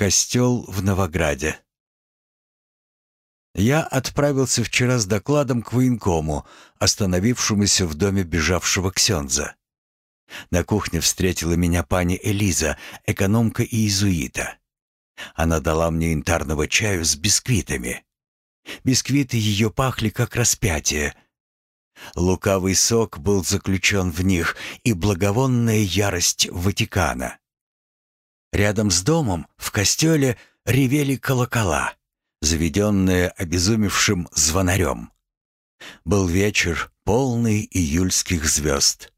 Костел в Новограде. Я отправился вчера с докладом к военкому, остановившемуся в доме бежавшего Ксенза. На кухне встретила меня пани Элиза, экономка и иезуита. Она дала мне янтарного чаю с бисквитами. Бисквиты ее пахли, как распятие. Лукавый сок был заключен в них и благовонная ярость Ватикана. Рядом с домом, в костеле, ревели колокола, заведенные обезумевшим звонарем. Был вечер, полный июльских звезд.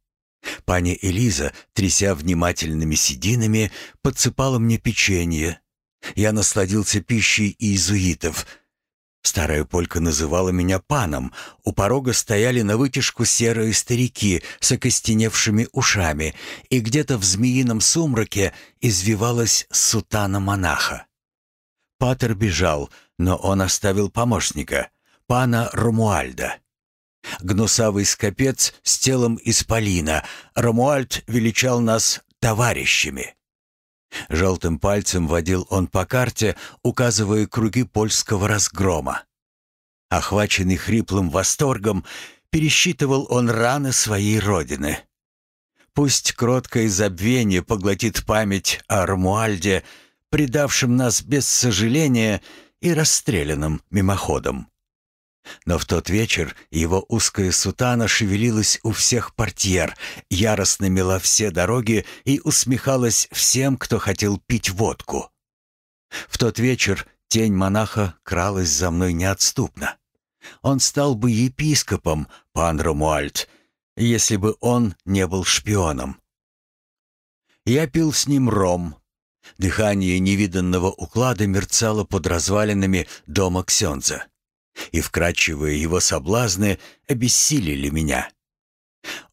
Паня Элиза, тряся внимательными сединами, подсыпала мне печенье. Я насладился пищей иезуитов. Старая полька называла меня паном. У порога стояли на вытяжку серые старики с окостеневшими ушами, и где-то в змеином сумраке извивалась сутана монаха. Патер бежал, но он оставил помощника, пана Ромуальда. Гнусавый скопец с телом исполина, Ромуальд величал нас товарищами. Желтым пальцем водил он по карте, указывая круги польского разгрома. Охваченный хриплым восторгом, пересчитывал он раны своей родины. Пусть кроткое забвение поглотит память о Ромуальде, предавшем нас без сожаления и расстрелянном мимоходом. Но в тот вечер его узкая сутана шевелилась у всех портьер, яростно мела все дороги и усмехалась всем, кто хотел пить водку. В тот вечер тень монаха кралась за мной неотступно. Он стал бы епископом, пан Ромуальд, если бы он не был шпионом. Я пил с ним ром. Дыхание невиданного уклада мерцало под развалинами дома Ксенза и вкрадчивые его соблазны обессилили меня.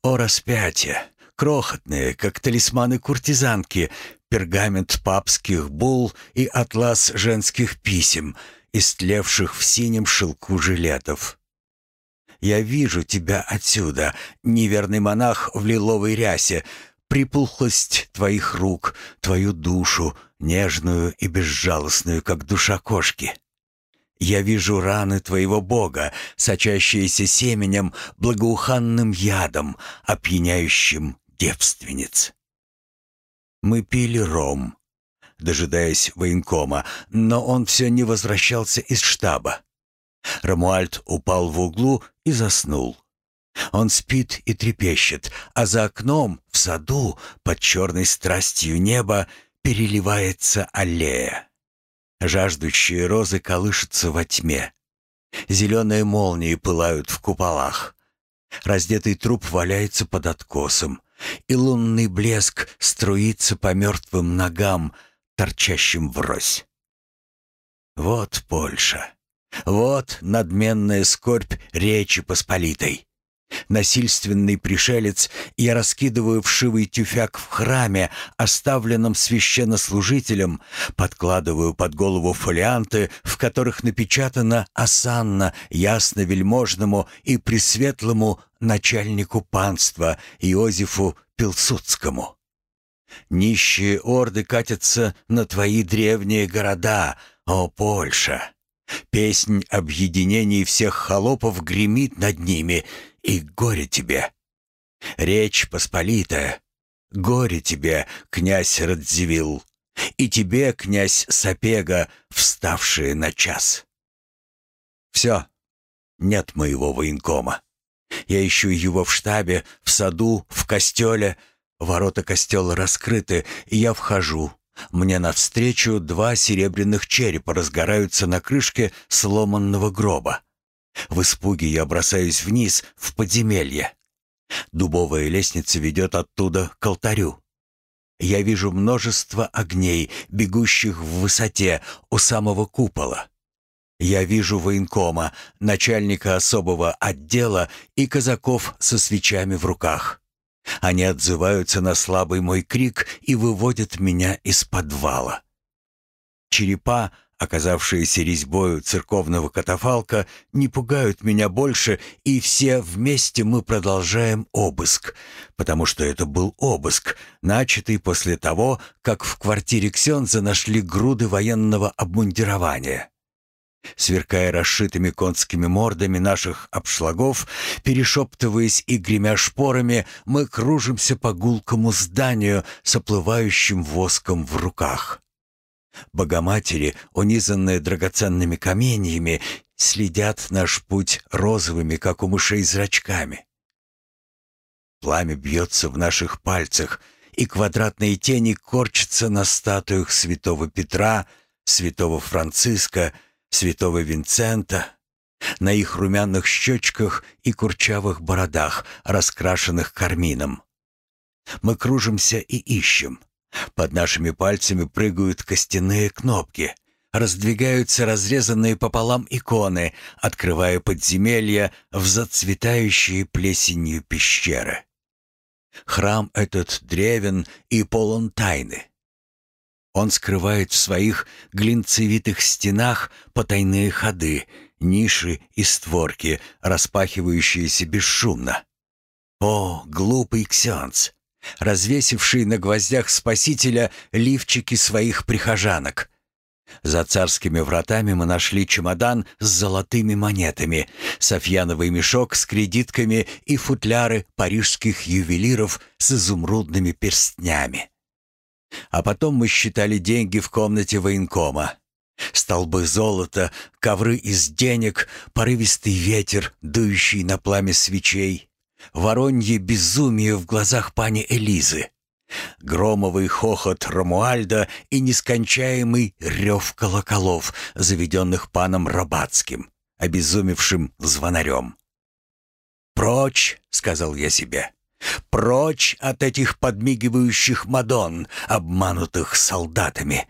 О распятие, крохотные, как талисманы куртизанки, пергамент папских бул и атлас женских писем, истлевших в синем шелку жилетов. Я вижу тебя отсюда, неверный монах в лиловой рясе, припухлость твоих рук, твою душу, нежную и безжалостную, как душа кошки. Я вижу раны твоего Бога, сочащиеся семенем, благоуханным ядом, опьяняющим девственниц. Мы пили ром, дожидаясь военкома, но он все не возвращался из штаба. Рамуальд упал в углу и заснул. Он спит и трепещет, а за окном, в саду, под черной страстью неба, переливается аллея. Жаждущие розы колышутся во тьме. Зеленые молнии пылают в куполах. Раздетый труп валяется под откосом, и лунный блеск струится по мертвым ногам, торчащим врозь. Вот Польша. Вот надменная скорбь Речи Посполитой. Насильственный пришелец, я раскидываю вшивый тюфяк в храме, оставленном священнослужителем, подкладываю под голову фолианты, в которых напечатано «Осанна ясно-вельможному и пресветлому начальнику панства Иозефу Пилсудскому». Нищие орды катятся на твои древние города, о Польша! Песнь объединений всех холопов гремит над ними, и горе тебе. Речь посполитая, горе тебе, князь Радзивилл, и тебе, князь Сапега, вставшие на час. Все, нет моего военкома. Я ищу его в штабе, в саду, в костеле. Ворота костела раскрыты, и я вхожу. Мне навстречу два серебряных черепа разгораются на крышке сломанного гроба. В испуге я бросаюсь вниз, в подземелье. Дубовая лестница ведет оттуда к алтарю. Я вижу множество огней, бегущих в высоте у самого купола. Я вижу военкома, начальника особого отдела и казаков со свечами в руках. Они отзываются на слабый мой крик и выводят меня из подвала. Черепа оказавшиеся резьбою церковного катафалка, не пугают меня больше, и все вместе мы продолжаем обыск, потому что это был обыск, начатый после того, как в квартире Ксенза нашли груды военного обмундирования. Сверкая расшитыми конскими мордами наших обшлагов, перешептываясь и гремя шпорами, мы кружимся по гулкому зданию с оплывающим воском в руках. Богоматери, унизанные драгоценными каменьями, следят наш путь розовыми, как у мышей, зрачками. Пламя бьется в наших пальцах, и квадратные тени корчатся на статуях святого Петра, святого Франциска, святого Винцента, на их румяных щечках и курчавых бородах, раскрашенных кармином. Мы кружимся и ищем. Под нашими пальцами прыгают костяные кнопки. Раздвигаются разрезанные пополам иконы, открывая подземелья в зацветающие плесенью пещеры. Храм этот древен и полон тайны. Он скрывает в своих глинцевитых стенах потайные ходы, ниши и створки, распахивающиеся бесшумно. О, глупый ксенц! развесивший на гвоздях Спасителя лифчики своих прихожанок. За царскими вратами мы нашли чемодан с золотыми монетами, софьяновый мешок с кредитками и футляры парижских ювелиров с изумрудными перстнями. А потом мы считали деньги в комнате военкома. Столбы золота, ковры из денег, порывистый ветер, дующий на пламя свечей — Воронье безумие в глазах пани Элизы. Громовый хохот Ромуальда и нескончаемый рев колоколов, заведенных паном Рабацким, обезумевшим звонарем. «Прочь!» — сказал я себе. «Прочь от этих подмигивающих мадон, обманутых солдатами!»